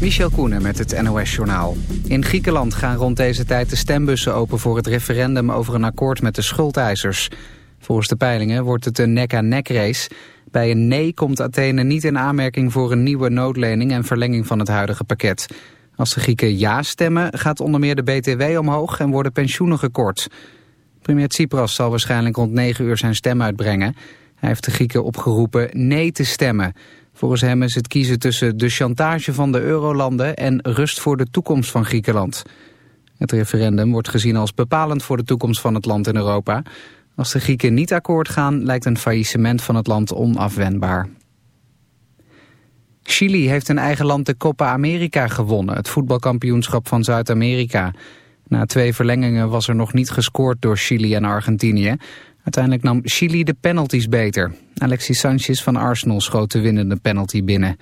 Michel Koenen met het NOS-journaal. In Griekenland gaan rond deze tijd de stembussen open voor het referendum over een akkoord met de schuldeisers. Volgens de peilingen wordt het een nek-aan-nek race. Bij een nee komt Athene niet in aanmerking voor een nieuwe noodlening en verlenging van het huidige pakket. Als de Grieken ja stemmen gaat onder meer de BTW omhoog en worden pensioenen gekort. Premier Tsipras zal waarschijnlijk rond 9 uur zijn stem uitbrengen. Hij heeft de Grieken opgeroepen nee te stemmen... Volgens hem is het kiezen tussen de chantage van de eurolanden en rust voor de toekomst van Griekenland. Het referendum wordt gezien als bepalend voor de toekomst van het land in Europa. Als de Grieken niet akkoord gaan, lijkt een faillissement van het land onafwendbaar. Chili heeft in eigen land de Copa America gewonnen, het voetbalkampioenschap van Zuid-Amerika. Na twee verlengingen was er nog niet gescoord door Chili en Argentinië. Uiteindelijk nam Chili de penalties beter. Alexis Sanchez van Arsenal schoot de winnende penalty binnen.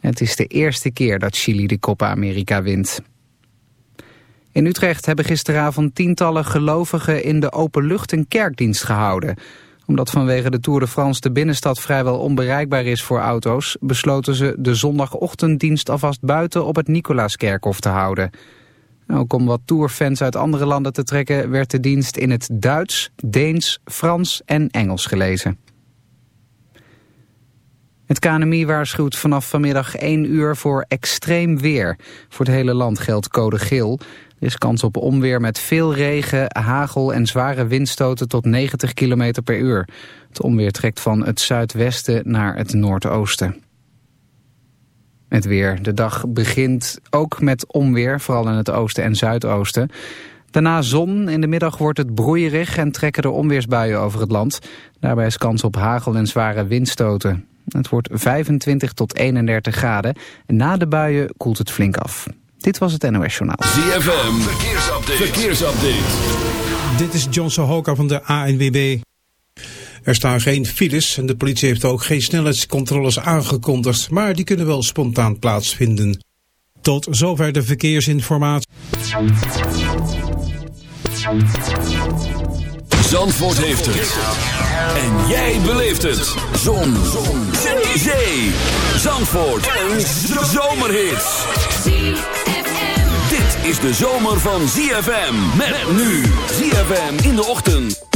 Het is de eerste keer dat Chili de Copa America wint. In Utrecht hebben gisteravond tientallen gelovigen in de openlucht een kerkdienst gehouden. Omdat vanwege de Tour de France de binnenstad vrijwel onbereikbaar is voor auto's... besloten ze de zondagochtenddienst alvast buiten op het Nicolaaskerkhof te houden... Ook om wat tourfans uit andere landen te trekken werd de dienst in het Duits, Deens, Frans en Engels gelezen. Het KNMI waarschuwt vanaf vanmiddag 1 uur voor extreem weer. Voor het hele land geldt code geel. Er is kans op onweer met veel regen, hagel en zware windstoten tot 90 km per uur. Het onweer trekt van het zuidwesten naar het noordoosten. Het weer. De dag begint ook met onweer, vooral in het oosten en zuidoosten. Daarna zon. In de middag wordt het broeierig en trekken er onweersbuien over het land. Daarbij is kans op hagel en zware windstoten. Het wordt 25 tot 31 graden. En na de buien koelt het flink af. Dit was het NOS Journaal. ZFM. Verkeersupdate. Verkeersupdate. Dit is John Sohoka van de ANWB. Er staan geen files en de politie heeft ook geen snelheidscontroles aangekondigd, maar die kunnen wel spontaan plaatsvinden. Tot zover de verkeersinformatie. Zandvoort heeft het. En jij beleeft het. Zon. Zon. Zandvoort. Een zomerhit. Dit is de zomer van ZFM. Met nu. ZFM in de ochtend.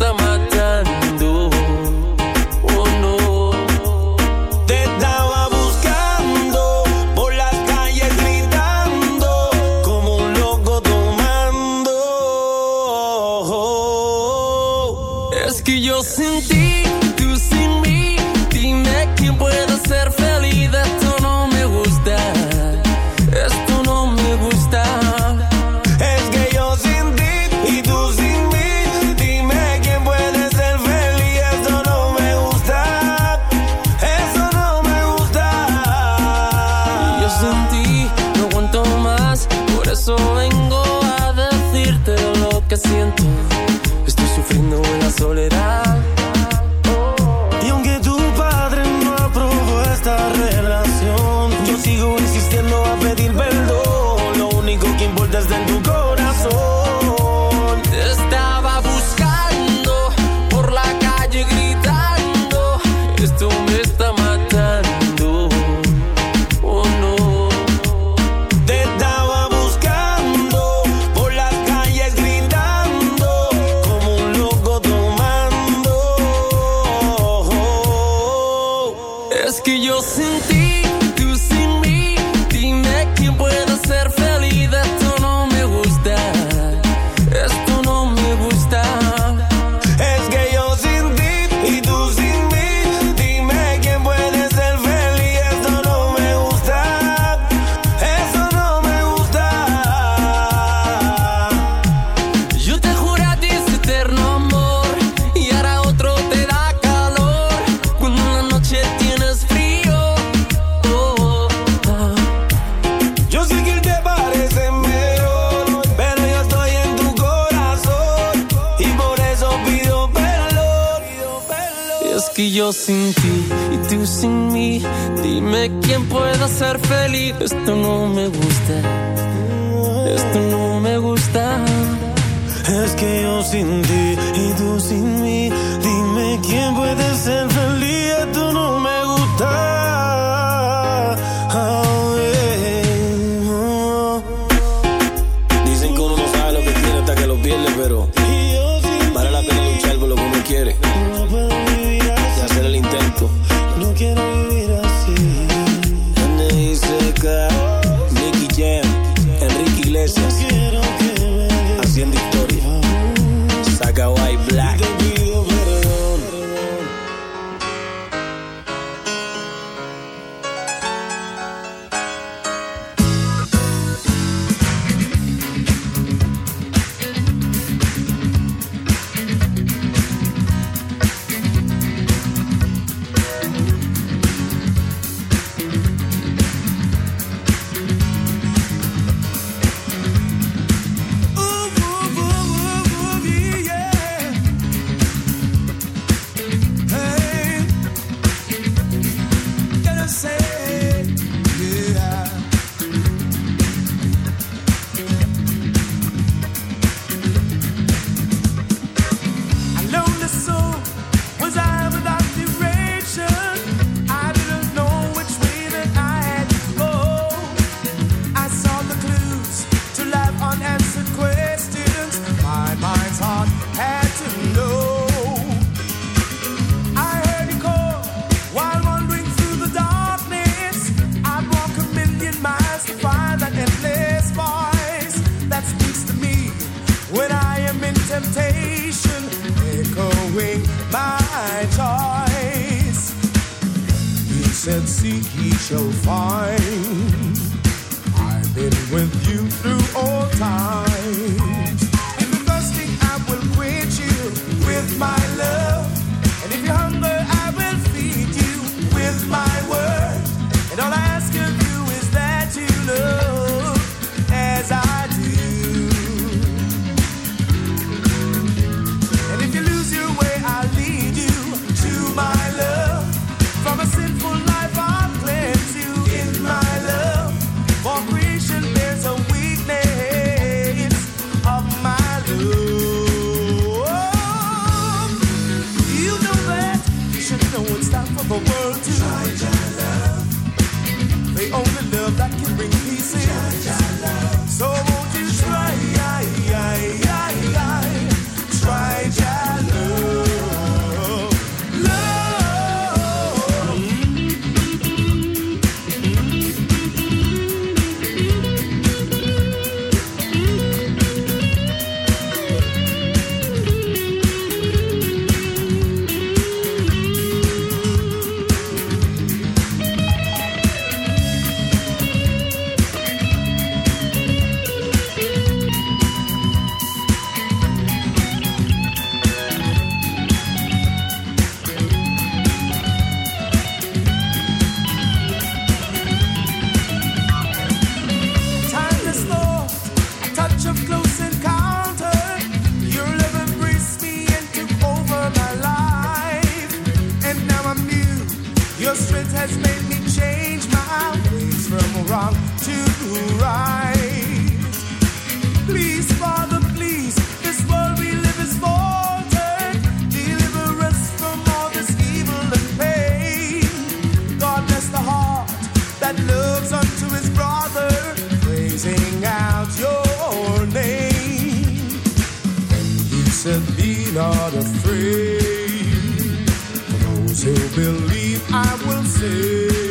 believe, I will save.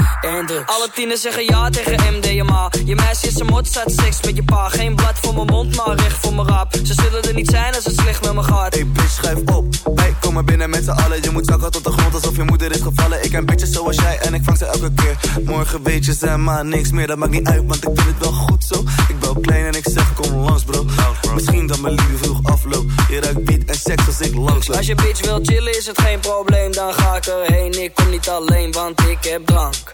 en drugs. Alle tieners zeggen ja tegen MDMA. Je meisje is een mot, staat seks met je pa. Geen blad voor mijn mond, maar recht voor mijn rap. Ze zullen er niet zijn als het slecht met me gaat. Hey bitch, schrijf op. Komen binnen met z'n allen. Je moet zakken tot de grond alsof je moeder is gevallen. Ik ken bitches zoals jij en ik vang ze elke keer. Morgen weet je ze maar niks meer Dat maakt niet uit, want ik vind het wel goed zo. Ik ben klein en ik zeg kom langs bro. Misschien dat mijn liefde vroeg afloopt. Je ruikt beat en seks als ik langs loop. Als je bitch wil chillen is het geen probleem. Dan ga ik erheen, ik kom niet alleen Want ik heb drank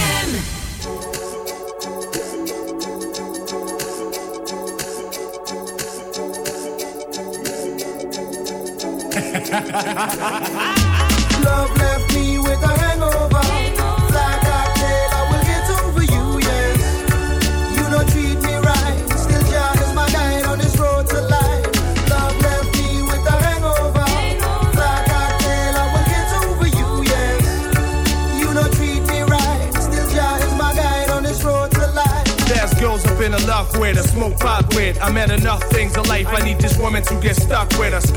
Pot with. I met enough things in life. I need this woman to get stuck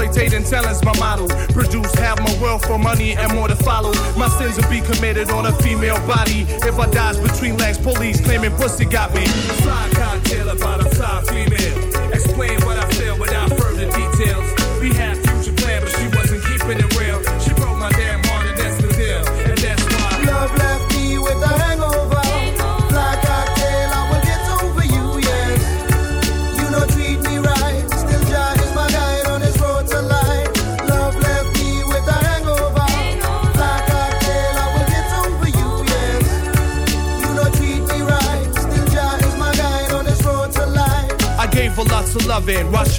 Exploitating talent's my model. Produce half my wealth for money and more to follow. My sins will be committed on a female body. If I dies between legs, police claiming pussy got me. Fly cocktail about a fly female. Why?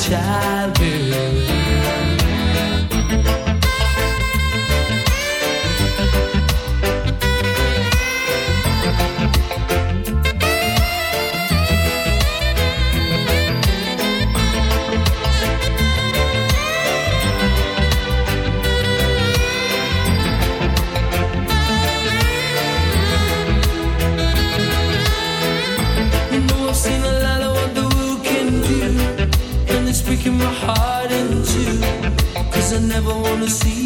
childhood wanna see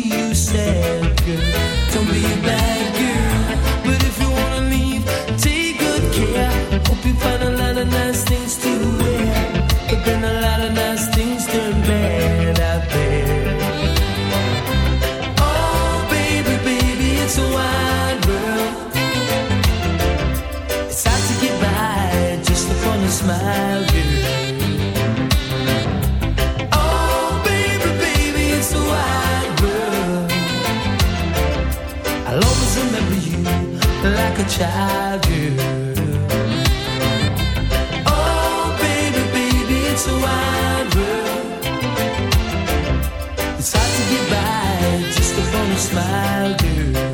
I'll always remember you like a child do. Oh, baby, baby, it's a wild world. It's hard to get by just upon a smile, girl.